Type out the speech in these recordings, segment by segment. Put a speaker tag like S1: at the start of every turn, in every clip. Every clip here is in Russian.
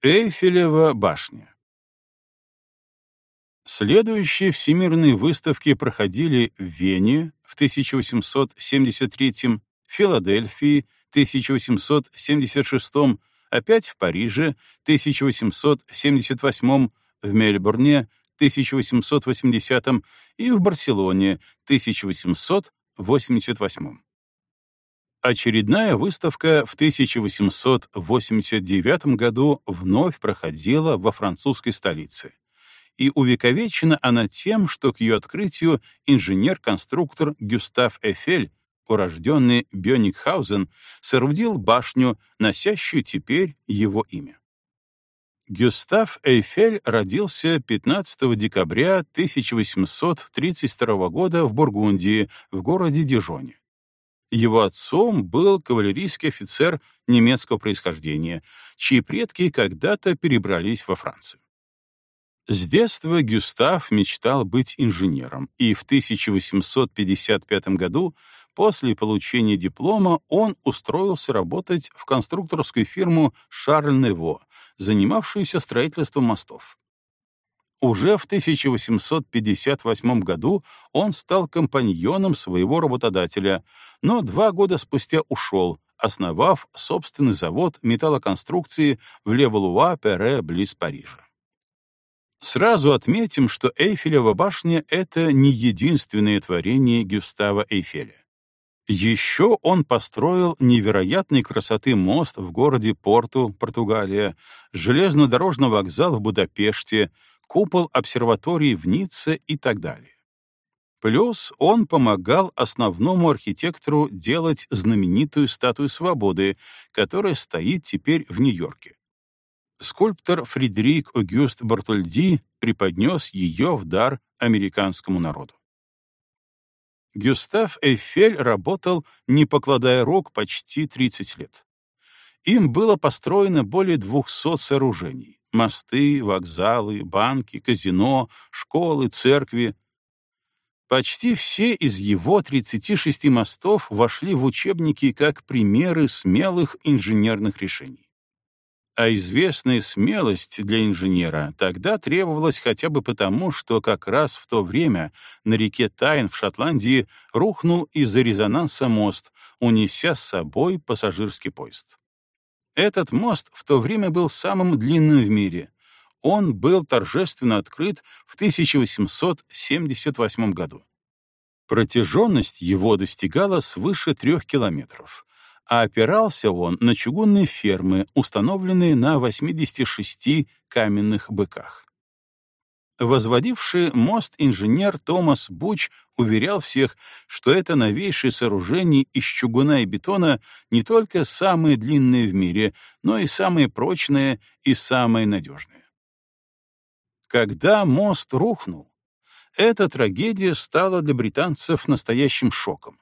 S1: Эйфелева башня Следующие всемирные выставки проходили в Вене в 1873, Филадельфии 1876, опять в Париже 1878, в Мельбурне 1880 и в Барселоне 1888. Очередная выставка в 1889 году вновь проходила во французской столице, и увековечена она тем, что к ее открытию инженер-конструктор Гюстав Эфель, урожденный Бёникхаузен, соорудил башню, носящую теперь его имя. Гюстав Эйфель родился 15 декабря 1832 года в Бургундии, в городе Дижоне. Его отцом был кавалерийский офицер немецкого происхождения, чьи предки когда-то перебрались во Францию. С детства Гюстав мечтал быть инженером, и в 1855 году, после получения диплома, он устроился работать в конструкторскую фирму «Шарль Нево», занимавшуюся строительством мостов. Уже в 1858 году он стал компаньоном своего работодателя, но два года спустя ушел, основав собственный завод металлоконструкции в Левалуа-Пере близ Парижа. Сразу отметим, что Эйфелева башня — это не единственное творение Гюстава Эйфеля. Еще он построил невероятной красоты мост в городе Порту, Португалия, железнодорожный вокзал в Будапеште, купол обсерватории в Ницце и так далее. Плюс он помогал основному архитектору делать знаменитую статую свободы, которая стоит теперь в Нью-Йорке. Скульптор Фредерик Огюст Бартольди преподнес ее в дар американскому народу. Гюстав Эйфель работал, не покладая рук, почти 30 лет. Им было построено более 200 сооружений мосты, вокзалы, банки, казино, школы, церкви. Почти все из его 36 мостов вошли в учебники как примеры смелых инженерных решений. А известная смелость для инженера тогда требовалась хотя бы потому, что как раз в то время на реке Тайн в Шотландии рухнул из-за резонанса мост, унеся с собой пассажирский поезд. Этот мост в то время был самым длинным в мире. Он был торжественно открыт в 1878 году. Протяженность его достигала свыше трех километров, а опирался он на чугунные фермы, установленные на 86 каменных быках. Возводивший мост инженер Томас Буч уверял всех, что это новейшее сооружение из чугуна и бетона не только самое длинное в мире, но и самое прочное и самое надежное. Когда мост рухнул, эта трагедия стала для британцев настоящим шоком.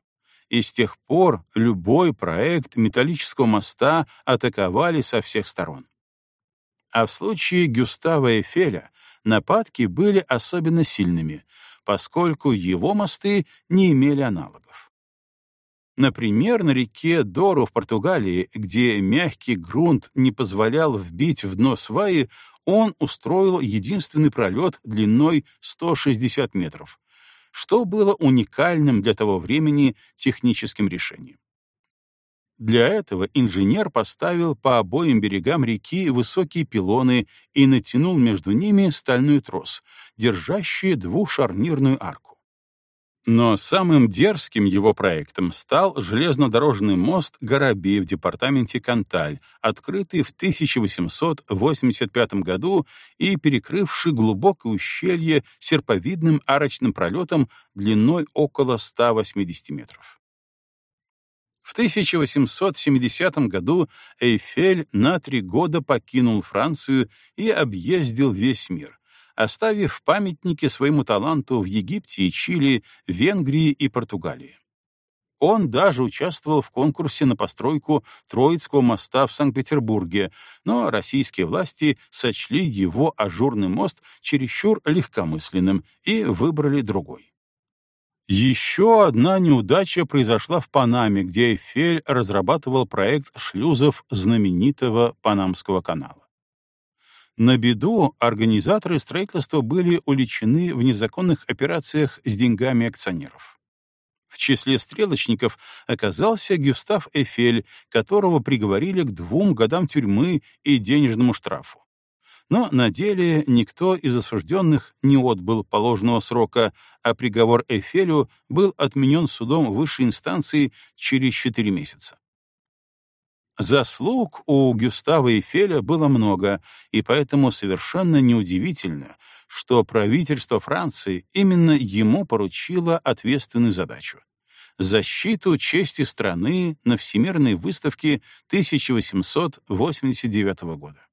S1: И с тех пор любой проект металлического моста атаковали со всех сторон. А в случае Гюстава Эйфеля нападки были особенно сильными, поскольку его мосты не имели аналогов. Например, на реке Дору в Португалии, где мягкий грунт не позволял вбить в дно сваи, он устроил единственный пролет длиной 160 метров, что было уникальным для того времени техническим решением. Для этого инженер поставил по обоим берегам реки высокие пилоны и натянул между ними стальной трос, держащий двухшарнирную арку. Но самым дерзким его проектом стал железнодорожный мост Гораби в департаменте Канталь, открытый в 1885 году и перекрывший глубокое ущелье серповидным арочным пролетом длиной около 180 метров. В 1870 году Эйфель на три года покинул Францию и объездил весь мир, оставив памятники своему таланту в Египте и Чили, Венгрии и Португалии. Он даже участвовал в конкурсе на постройку Троицкого моста в Санкт-Петербурге, но российские власти сочли его ажурный мост чересчур легкомысленным и выбрали другой. Еще одна неудача произошла в Панаме, где Эйфель разрабатывал проект шлюзов знаменитого Панамского канала. На беду организаторы строительства были уличены в незаконных операциях с деньгами акционеров. В числе стрелочников оказался Гюстав Эфель, которого приговорили к двум годам тюрьмы и денежному штрафу. Но на деле никто из осужденных не отбыл положенного срока, а приговор Эфелю был отменен судом высшей инстанции через четыре месяца. Заслуг у Гюстава Эйфеля было много, и поэтому совершенно неудивительно, что правительство Франции именно ему поручило ответственную задачу — защиту чести страны на Всемирной выставке 1889 года.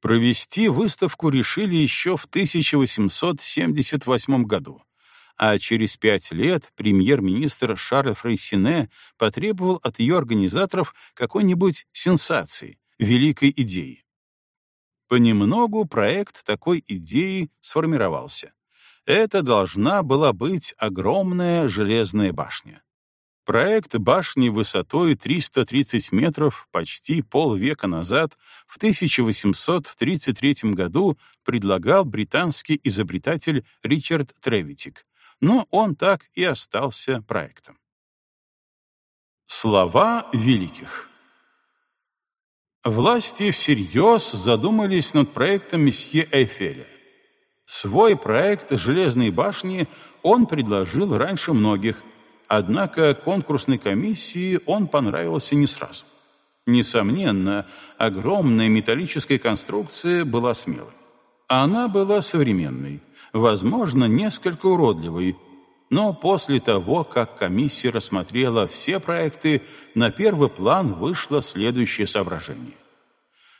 S1: Провести выставку решили еще в 1878 году, а через пять лет премьер-министр Шарль Фрейсине потребовал от ее организаторов какой-нибудь сенсации, великой идеи. Понемногу проект такой идеи сформировался. Это должна была быть огромная железная башня. Проект башни высотой 330 метров почти полвека назад, в 1833 году, предлагал британский изобретатель Ричард Тревитик, но он так и остался проектом. Слова великих Власти всерьез задумались над проектом месье Эйфеля. Свой проект «Железной башни» он предложил раньше многих, однако конкурсной комиссии он понравился не сразу. Несомненно, огромная металлическая конструкция была смелой. Она была современной, возможно, несколько уродливой, но после того, как комиссия рассмотрела все проекты, на первый план вышло следующее соображение.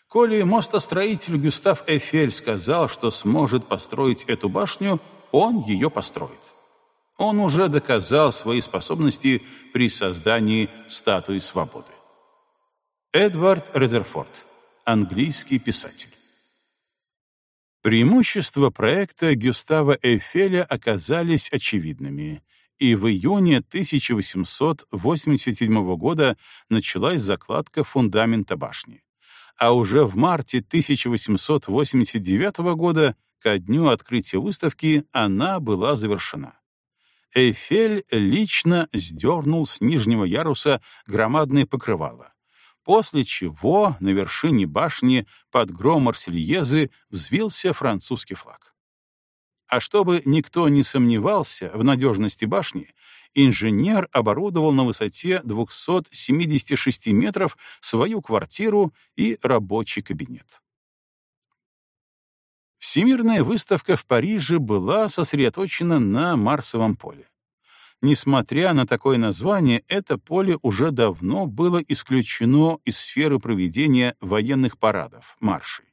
S1: Коли мостостроитель Гюстав Эйфель сказал, что сможет построить эту башню, он ее построит. Он уже доказал свои способности при создании статуи свободы. Эдвард Резерфорд, английский писатель. Преимущества проекта Гюстава Эйфеля оказались очевидными, и в июне 1887 года началась закладка фундамента башни. А уже в марте 1889 года, ко дню открытия выставки, она была завершена. Эйфель лично сдернул с нижнего яруса громадное покрывало, после чего на вершине башни под гром Марсельезы взвился французский флаг. А чтобы никто не сомневался в надежности башни, инженер оборудовал на высоте 276 метров свою квартиру и рабочий кабинет. Всемирная выставка в Париже была сосредоточена на Марсовом поле. Несмотря на такое название, это поле уже давно было исключено из сферы проведения военных парадов, маршей.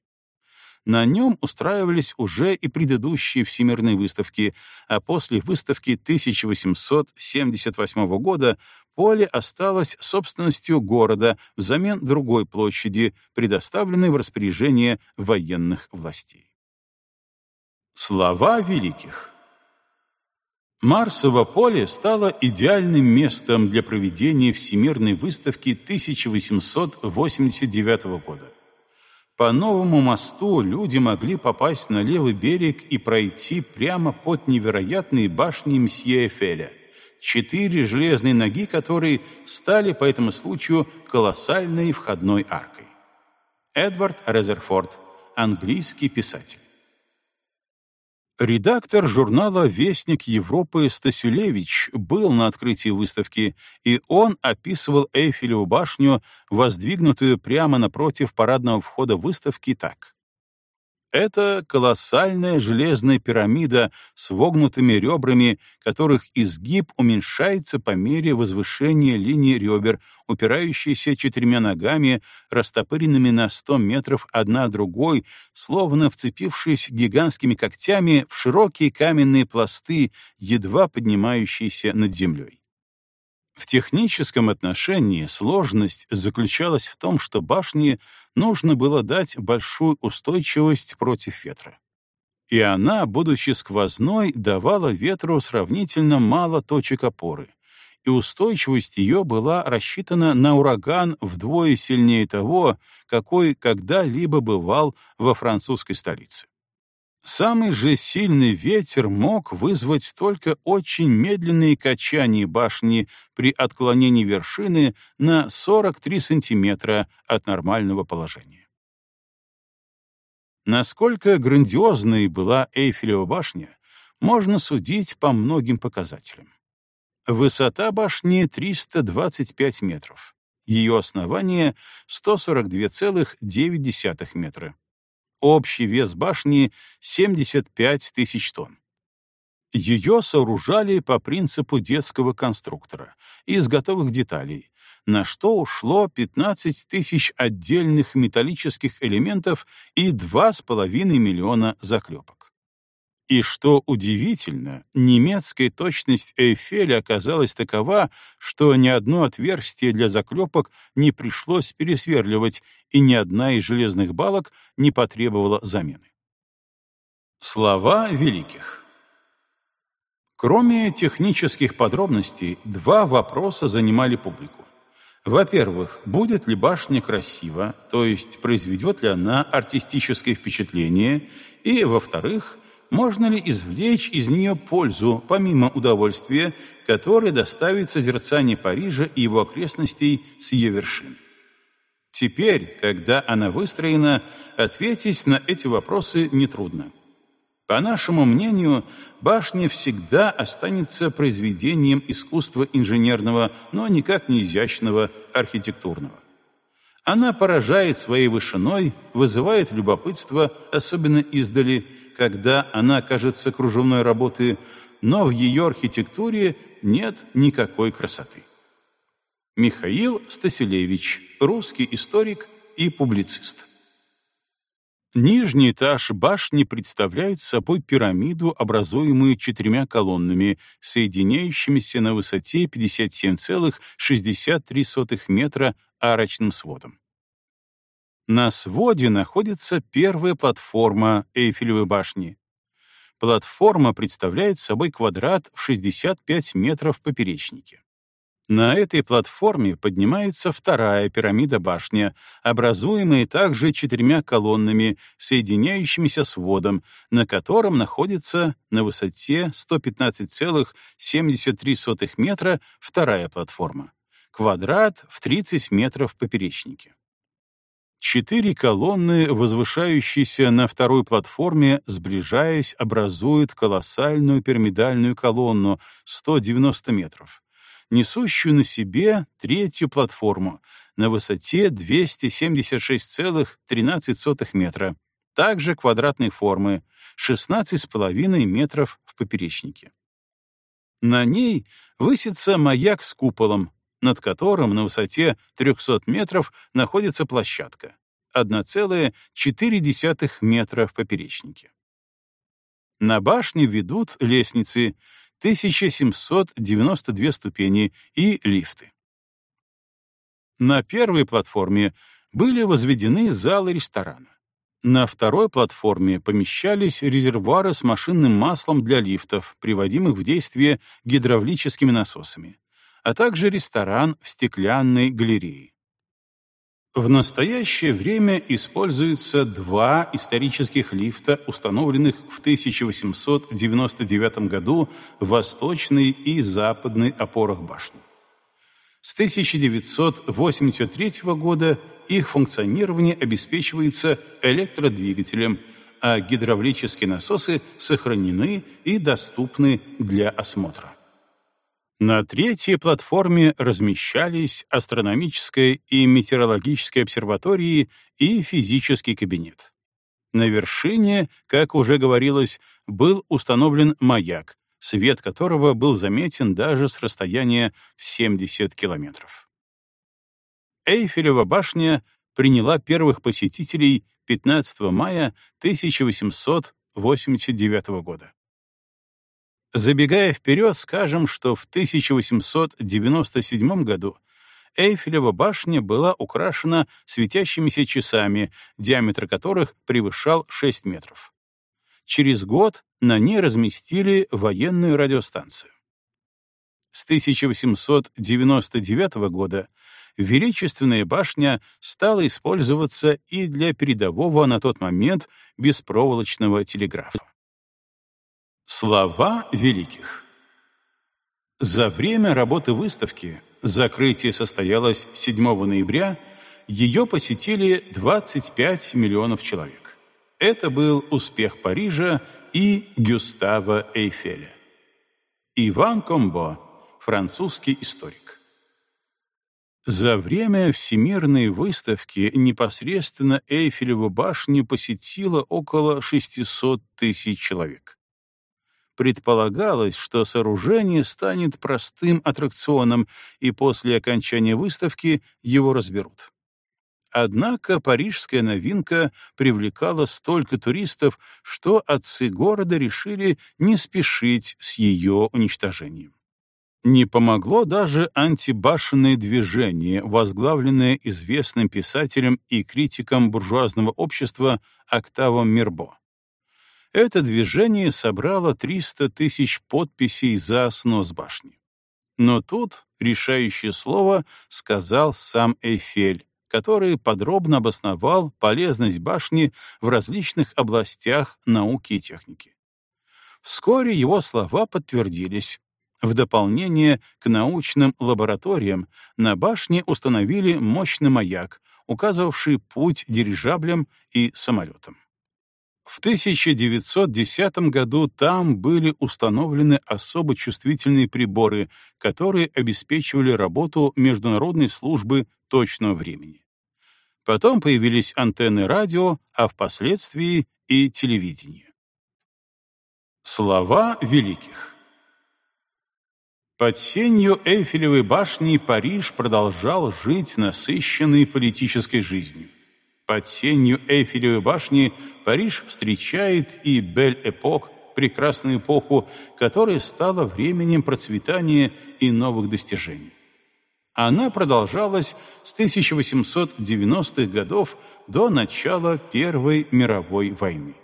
S1: На нем устраивались уже и предыдущие всемирные выставки, а после выставки 1878 года поле осталось собственностью города взамен другой площади, предоставленной в распоряжение военных властей. Слова великих Марсово поле стало идеальным местом для проведения Всемирной выставки 1889 года. По новому мосту люди могли попасть на левый берег и пройти прямо под невероятные башни Мсье Эфеля, четыре железные ноги которые стали по этому случаю колоссальной входной аркой. Эдвард Резерфорд, английский писатель. Редактор журнала «Вестник Европы» Стасюлевич был на открытии выставки, и он описывал Эйфелеву башню, воздвигнутую прямо напротив парадного входа выставки, так. Это колоссальная железная пирамида с вогнутыми ребрами, которых изгиб уменьшается по мере возвышения линии ребер, упирающиеся четырьмя ногами, растопыренными на сто метров одна другой, словно вцепившись гигантскими когтями в широкие каменные пласты, едва поднимающиеся над землей. В техническом отношении сложность заключалась в том, что башне нужно было дать большую устойчивость против ветра. И она, будучи сквозной, давала ветру сравнительно мало точек опоры, и устойчивость ее была рассчитана на ураган вдвое сильнее того, какой когда-либо бывал во французской столице. Самый же сильный ветер мог вызвать только очень медленные качания башни при отклонении вершины на 43 сантиметра от нормального положения. Насколько грандиозной была Эйфелева башня, можно судить по многим показателям. Высота башни 325 метров, ее основание 142,9 метра. Общий вес башни — 75 тысяч тонн. Ее сооружали по принципу детского конструктора, из готовых деталей, на что ушло 15 тысяч отдельных металлических элементов и 2,5 миллиона заклепок. И что удивительно, немецкая точность Эйфеля оказалась такова, что ни одно отверстие для заклепок не пришлось пересверливать, и ни одна из железных балок не потребовала замены. Слова великих Кроме технических подробностей, два вопроса занимали публику. Во-первых, будет ли башня красива, то есть произведет ли она артистическое впечатление, и, во-вторых, можно ли извлечь из нее пользу, помимо удовольствия, которое доставит созерцание Парижа и его окрестностей с ее вершины. Теперь, когда она выстроена, ответить на эти вопросы нетрудно. По нашему мнению, башня всегда останется произведением искусства инженерного, но никак не изящного, архитектурного. Она поражает своей вышиной, вызывает любопытство, особенно издали, когда она кажется кружевной работы, но в ее архитектуре нет никакой красоты. Михаил Стасилевич, русский историк и публицист. Нижний этаж башни представляет собой пирамиду, образуемую четырьмя колоннами, соединяющимися на высоте 57,63 метра арочным сводом. На своде находится первая платформа Эйфелевой башни. Платформа представляет собой квадрат в 65 метров поперечнике. На этой платформе поднимается вторая пирамида-башня, образуемая также четырьмя колоннами, соединяющимися с водом, на котором находится на высоте 115,73 метра вторая платформа. Квадрат в 30 метров поперечнике. Четыре колонны, возвышающиеся на второй платформе, сближаясь, образуют колоссальную пирамидальную колонну 190 метров, несущую на себе третью платформу на высоте 276,13 метра, также квадратной формы, 16,5 метров в поперечнике. На ней высится маяк с куполом, над которым на высоте 300 метров находится площадка, 1,4 метра в поперечнике. На башне ведут лестницы 1792 ступени и лифты. На первой платформе были возведены залы ресторана. На второй платформе помещались резервуары с машинным маслом для лифтов, приводимых в действие гидравлическими насосами а также ресторан в стеклянной галерее. В настоящее время используются два исторических лифта, установленных в 1899 году в восточной и западной опорах башни. С 1983 года их функционирование обеспечивается электродвигателем, а гидравлические насосы сохранены и доступны для осмотра. На третьей платформе размещались астрономическая и метеорологическая обсерватории и физический кабинет. На вершине, как уже говорилось, был установлен маяк, свет которого был заметен даже с расстояния в 70 километров. Эйфелева башня приняла первых посетителей 15 мая 1889 года. Забегая вперед, скажем, что в 1897 году Эйфелева башня была украшена светящимися часами, диаметр которых превышал 6 метров. Через год на ней разместили военную радиостанцию. с 1899 года Величественная башня стала использоваться и для передового на тот момент беспроволочного телеграфа. Слова великих За время работы выставки, закрытие состоялось 7 ноября, ее посетили 25 миллионов человек. Это был успех Парижа и Гюстава Эйфеля. Иван Комбо, французский историк. За время Всемирной выставки непосредственно Эйфелеву башню посетило около 600 тысяч человек. Предполагалось, что сооружение станет простым аттракционом, и после окончания выставки его разберут. Однако парижская новинка привлекала столько туристов, что отцы города решили не спешить с ее уничтожением. Не помогло даже антибашенное движение, возглавленное известным писателем и критиком буржуазного общества Октавом Мирбо. Это движение собрало 300 тысяч подписей за снос башни. Но тут решающее слово сказал сам Эйфель, который подробно обосновал полезность башни в различных областях науки и техники. Вскоре его слова подтвердились, в дополнение к научным лабораториям на башне установили мощный маяк, указывавший путь дирижаблям и самолетам. В 1910 году там были установлены особо чувствительные приборы, которые обеспечивали работу Международной службы точного времени. Потом появились антенны радио, а впоследствии и телевидение. Слова великих под сенью Эйфелевой башни Париж продолжал жить насыщенной политической жизнью. Под сенью Эйфелевой башни Париж встречает и Бель-Эпок, прекрасную эпоху, которая стала временем процветания и новых достижений. Она продолжалась с 1890-х годов до начала Первой мировой войны.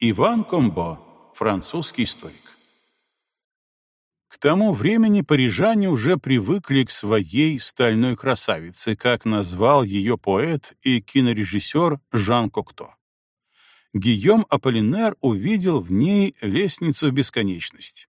S1: Иван Комбо, французский историк. К тому времени парижане уже привыкли к своей стальной красавице, как назвал ее поэт и кинорежиссер Жан Кокто. Гийом Аполлинер увидел в ней лестницу в бесконечность.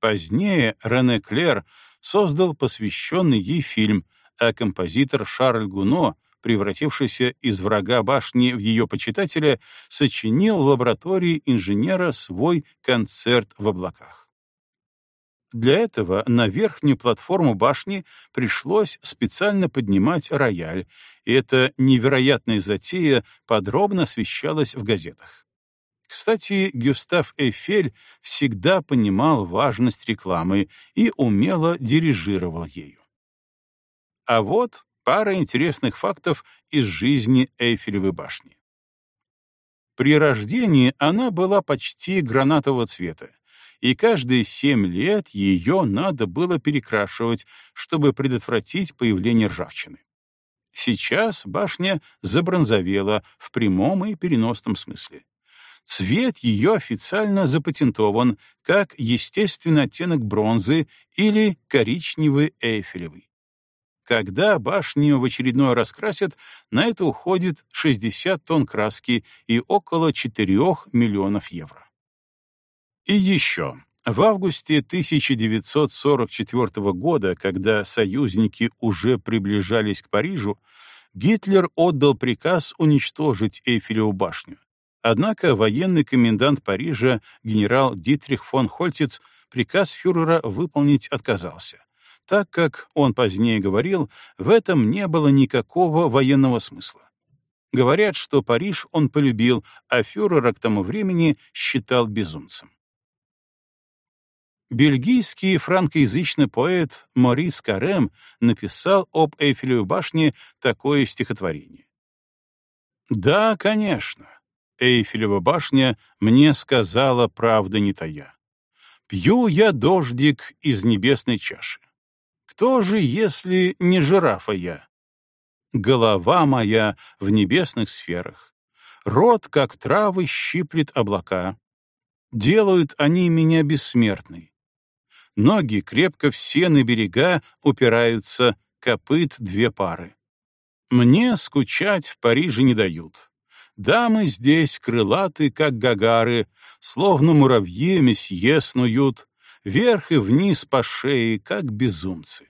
S1: Позднее Рене Клер создал посвященный ей фильм, а композитор Шарль Гуно, превратившийся из врага башни в ее почитателя, сочинил в лаборатории инженера свой концерт в облаках. Для этого на верхнюю платформу башни пришлось специально поднимать рояль, и эта невероятная затея подробно освещалась в газетах. Кстати, Гюстав Эйфель всегда понимал важность рекламы и умело дирижировал ею. А вот пара интересных фактов из жизни Эйфелевой башни. При рождении она была почти гранатового цвета, и каждые семь лет ее надо было перекрашивать, чтобы предотвратить появление ржавчины. Сейчас башня забронзовела в прямом и переносном смысле. Цвет ее официально запатентован как естественный оттенок бронзы или коричневый эйфелевый. Когда башню в очередной раз красят, на это уходит 60 тонн краски и около 4 миллионов евро. И еще. В августе 1944 года, когда союзники уже приближались к Парижу, Гитлер отдал приказ уничтожить Эйфелеву башню. Однако военный комендант Парижа генерал Дитрих фон Хольтиц приказ фюрера выполнить отказался, так как, он позднее говорил, в этом не было никакого военного смысла. Говорят, что Париж он полюбил, а фюрера к тому времени считал безумцем. Бельгийский франкоязычный поэт Морис Карем написал об Эйфелевой башне такое стихотворение. «Да, конечно, Эйфелева башня мне сказала правда не тая. Пью я дождик из небесной чаши. Кто же, если не жирафа я? Голова моя в небесных сферах. Рот, как травы, щиплет облака. Делают они меня бессмертной Ноги крепко все на берега упираются, копыт две пары. Мне скучать в Париже не дают. Дамы здесь крылаты, как гагары, словно муравьи месье снуют, вверх и вниз по шее, как безумцы.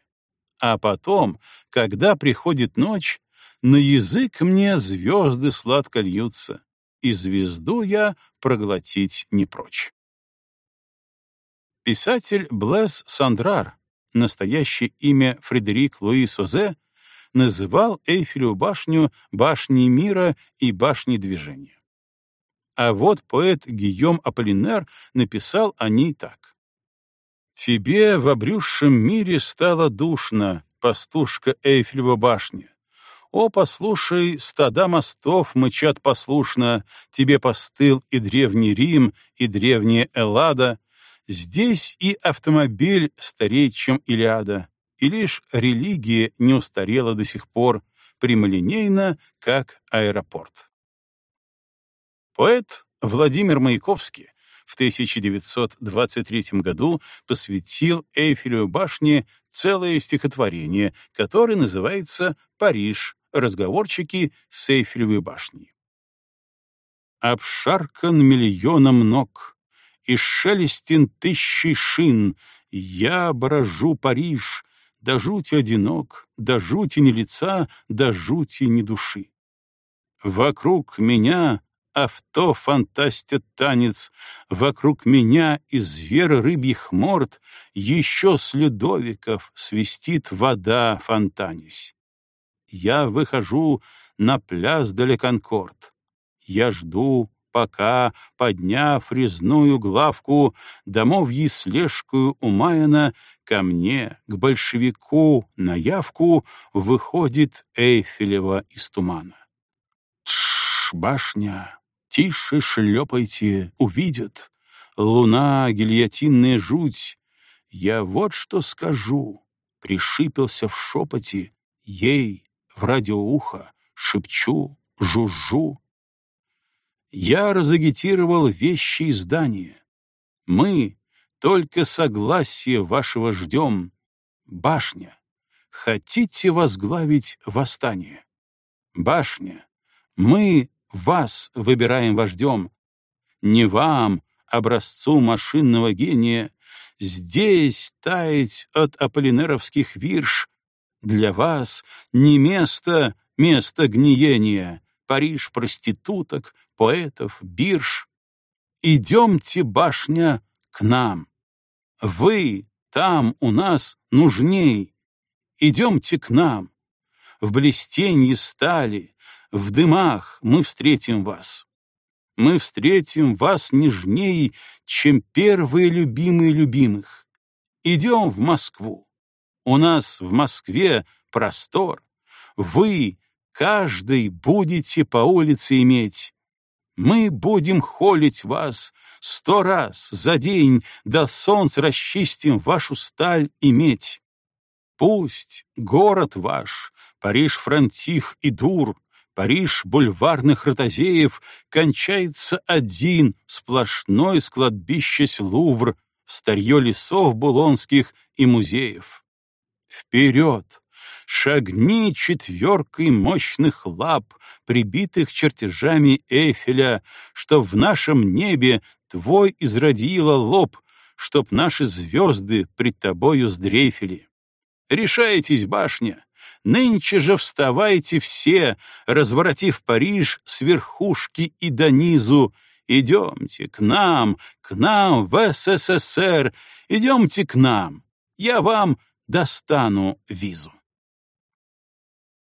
S1: А потом, когда приходит ночь, на язык мне звезды сладко льются, и звезду я проглотить не прочь. Писатель Блэс Сандрар, настоящее имя Фредерик Луи Созе, называл Эйфелеву башню башней мира и башней движения. А вот поэт Гийом Аполлинер написал о ней так. «Тебе в обрюзшем мире стало душно, пастушка Эйфелева башня. О, послушай, стада мостов мычат послушно, тебе постыл и древний Рим, и древняя Эллада. Здесь и автомобиль старей, чем Илиада, и лишь религия не устарела до сих пор, прямолинейно, как аэропорт. Поэт Владимир Маяковский в 1923 году посвятил Эйфелевой башне целое стихотворение, которое называется «Париж. Разговорчики с Эйфелевой башней». Обшаркан миллионом ног, и шелестен тысячи шин, я брожу Париж, до жути одинок, до жути ни лица, до жути ни души. Вокруг меня авто фантастят танец, вокруг меня из звера рыбьих морд еще с Людовиков свистит вода фонтанись. Я выхожу на пляс де Конкорд. Я жду, пока, подняв резную главку, домовьи слежкую умаяна, ко мне, к большевику, на явку выходит Эйфелева из тумана. Тш, башня, тише шлепайте, увидят. Луна, гильотинная жуть. Я вот что скажу. Пришипился в шепоте, ей в радиоухо, шепчу, жужжу. Я разагитировал вещи и здания. Мы только согласие вашего ждем. Башня, хотите возглавить восстание? Башня, мы вас выбираем вождем. Не вам, образцу машинного гения, здесь таять от аполлинеровских вирш. Для вас не место, место гниения, Париж проституток, поэтов, бирж. Идемте, башня, к нам. Вы там у нас нужней. Идемте к нам. В блестенье стали, в дымах мы встретим вас. Мы встретим вас нежней, чем первые любимые любимых. Идем в Москву. У нас в Москве простор. Вы, каждый, будете по улице иметь мы будем холить вас сто раз за день, до солнца расчистим вашу сталь и медь. Пусть город ваш, Париж Франтих и Дур, Париж бульварных ротозеев кончается один, сплошной с Лувр, в старье лесов булонских и музеев. Вперед! Шагни четверкой мощных лап, прибитых чертежами Эйфеля, чтоб в нашем небе твой израдила лоб, чтоб наши звезды пред тобою сдрейфили. Решайтесь, башня, нынче же вставайте все, разворотив Париж с верхушки и до низу, идемте к нам, к нам в СССР, идемте к нам, я вам достану визу.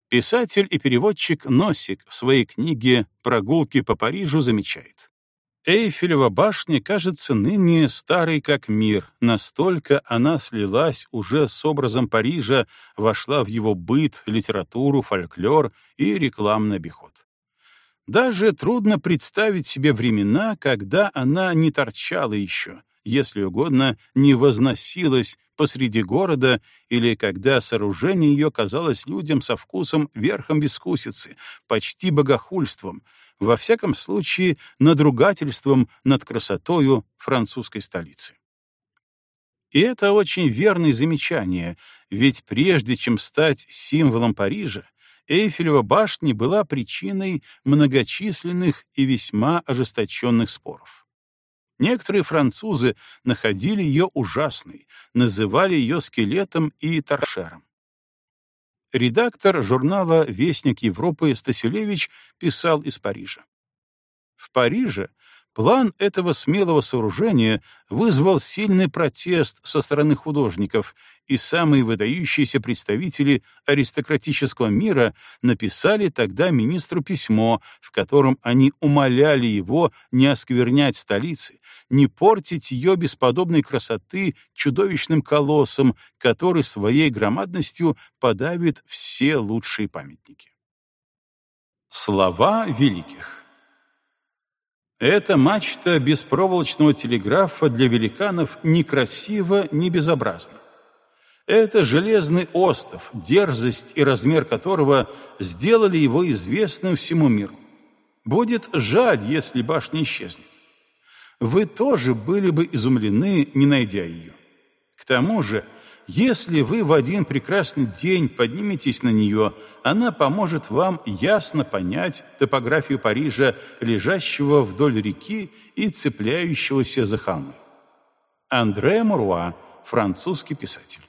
S1: Писатель и переводчик Носик в своей книге «Прогулки по Парижу» замечает. Эйфелева башня кажется ныне старой как мир, настолько она слилась уже с образом Парижа, вошла в его быт, литературу, фольклор и рекламный обиход. Даже трудно представить себе времена, когда она не торчала еще, если угодно, не возносилась посреди города или когда сооружение ее казалось людям со вкусом верхом бескусицы, почти богохульством, во всяком случае надругательством над красотою французской столицы. И это очень верное замечание, ведь прежде чем стать символом Парижа, Эйфелева башня была причиной многочисленных и весьма ожесточенных споров. Некоторые французы находили ее ужасной, называли ее скелетом и торшером. Редактор журнала «Вестник Европы» Стасюлевич писал из Парижа. В Париже План этого смелого сооружения вызвал сильный протест со стороны художников, и самые выдающиеся представители аристократического мира написали тогда министру письмо, в котором они умоляли его не осквернять столицы, не портить ее бесподобной красоты чудовищным колоссом, который своей громадностью подавит все лучшие памятники. Слова великих эта мачта беспроволочного телеграфа для великанов ни красива, ни безобразна. Это железный остов, дерзость и размер которого сделали его известным всему миру. Будет жаль, если башня исчезнет. Вы тоже были бы изумлены, не найдя ее. К тому же, если вы в один прекрасный день подниметесь на нее, она поможет вам ясно понять топографию Парижа, лежащего вдоль реки и цепляющегося за холмы. Андре Муруа, французский писатель.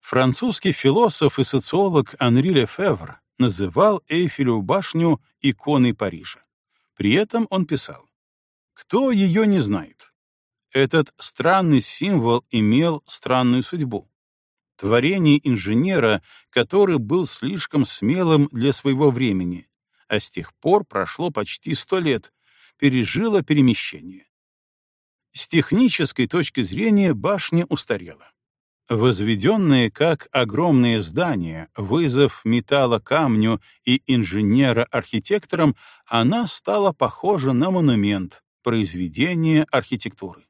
S1: Французский философ и социолог Анри Лефевр называл Эйфелеву башню иконой Парижа. При этом он писал, «Кто ее не знает? Этот странный символ имел странную судьбу. Творение инженера, который был слишком смелым для своего времени, а с тех пор прошло почти сто лет, пережило перемещение. С технической точки зрения башня устарела. Возведенная как огромное здание, вызов металла камню и инженера-архитекторам, она стала похожа на монумент, произведение архитектуры.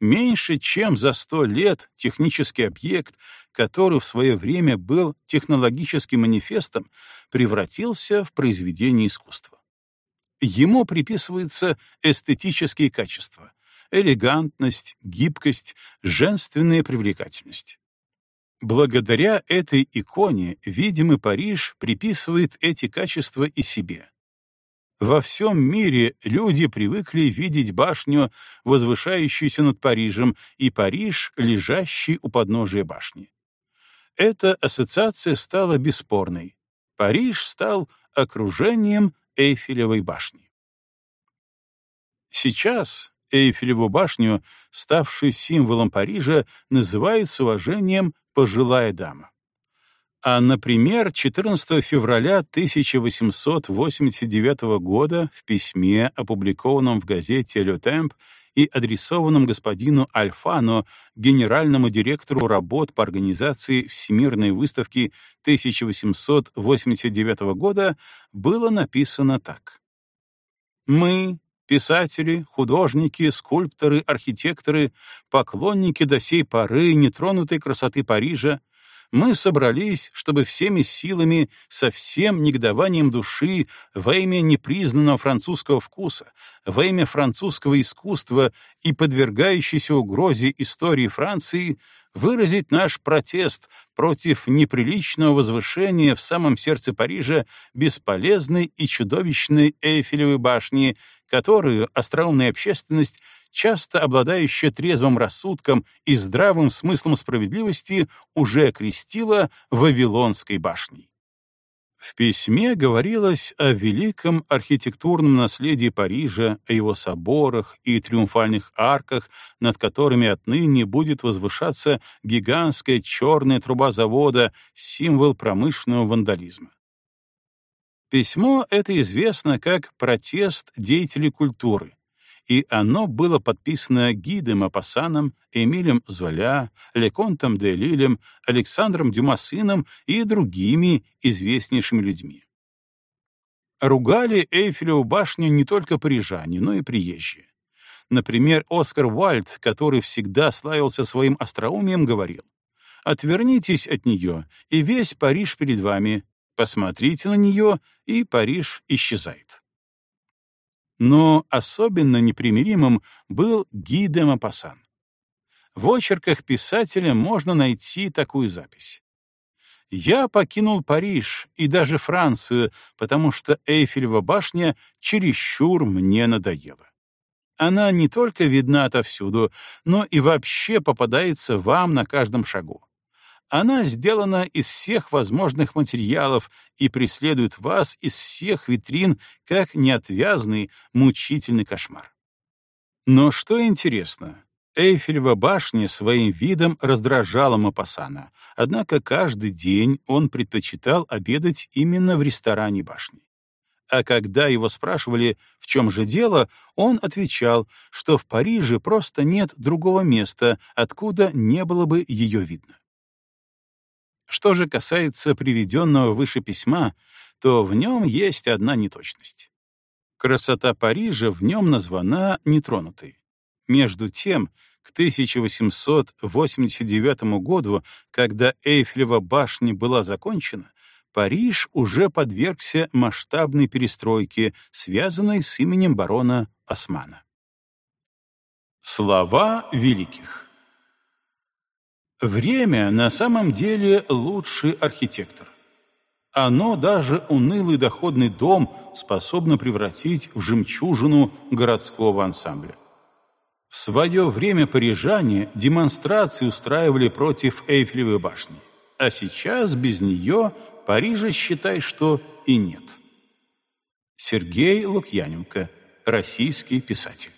S1: Меньше чем за сто лет технический объект, который в свое время был технологическим манифестом, превратился в произведение искусства. Ему приписываются эстетические качества — элегантность, гибкость, женственная привлекательность. Благодаря этой иконе видимый Париж приписывает эти качества и себе. Во всем мире люди привыкли видеть башню, возвышающуюся над Парижем, и Париж, лежащий у подножия башни. Эта ассоциация стала бесспорной. Париж стал окружением Эйфелевой башни. Сейчас Эйфелеву башню, ставшую символом Парижа, называют с уважением «пожилая дама». А, например, 14 февраля 1889 года в письме, опубликованном в газете «Le Temps» и адресованном господину Альфано, генеральному директору работ по организации Всемирной выставки 1889 года, было написано так. «Мы, писатели, художники, скульпторы, архитекторы, поклонники до сей поры нетронутой красоты Парижа, мы собрались, чтобы всеми силами, со всем негодованием души, во имя непризнанного французского вкуса, во имя французского искусства и подвергающейся угрозе истории Франции, выразить наш протест против неприличного возвышения в самом сердце Парижа бесполезной и чудовищной Эйфелевой башни, которую остроумная общественность часто обладающая трезвым рассудком и здравым смыслом справедливости, уже крестила Вавилонской башней. В письме говорилось о великом архитектурном наследии Парижа, о его соборах и триумфальных арках, над которыми отныне будет возвышаться гигантская черная труба завода, символ промышленного вандализма. Письмо это известно как протест деятелей культуры, и оно было подписано Гидом Апассаном, Эмилем Золя, Леконтом де Лилем, Александром Дюмасыном и другими известнейшими людьми. Ругали Эйфелеву башню не только парижане, но и приезжие. Например, Оскар Уальд, который всегда славился своим остроумием, говорил, «Отвернитесь от нее, и весь Париж перед вами. Посмотрите на нее, и Париж исчезает». Но особенно непримиримым был Ги де Мапассан. В очерках писателя можно найти такую запись. Я покинул Париж и даже Францию, потому что Эйфелева башня чересчур мне надоела. Она не только видна отовсюду, но и вообще попадается вам на каждом шагу. Она сделана из всех возможных материалов и преследует вас из всех витрин, как неотвязный, мучительный кошмар. Но что интересно, Эйфелева башня своим видом раздражала Мапасана, однако каждый день он предпочитал обедать именно в ресторане башни. А когда его спрашивали, в чем же дело, он отвечал, что в Париже просто нет другого места, откуда не было бы ее видно. Что же касается приведенного выше письма, то в нем есть одна неточность. Красота Парижа в нем названа нетронутой. Между тем, к 1889 году, когда Эйфелева башня была закончена, Париж уже подвергся масштабной перестройке, связанной с именем барона Османа. Слова великих Время на самом деле лучший архитектор. Оно даже унылый доходный дом способно превратить в жемчужину городского ансамбля. В свое время парижане демонстрации устраивали против Эйфелевой башни, а сейчас без нее Парижа, считай, что и нет. Сергей Лукьяненко, российский писатель.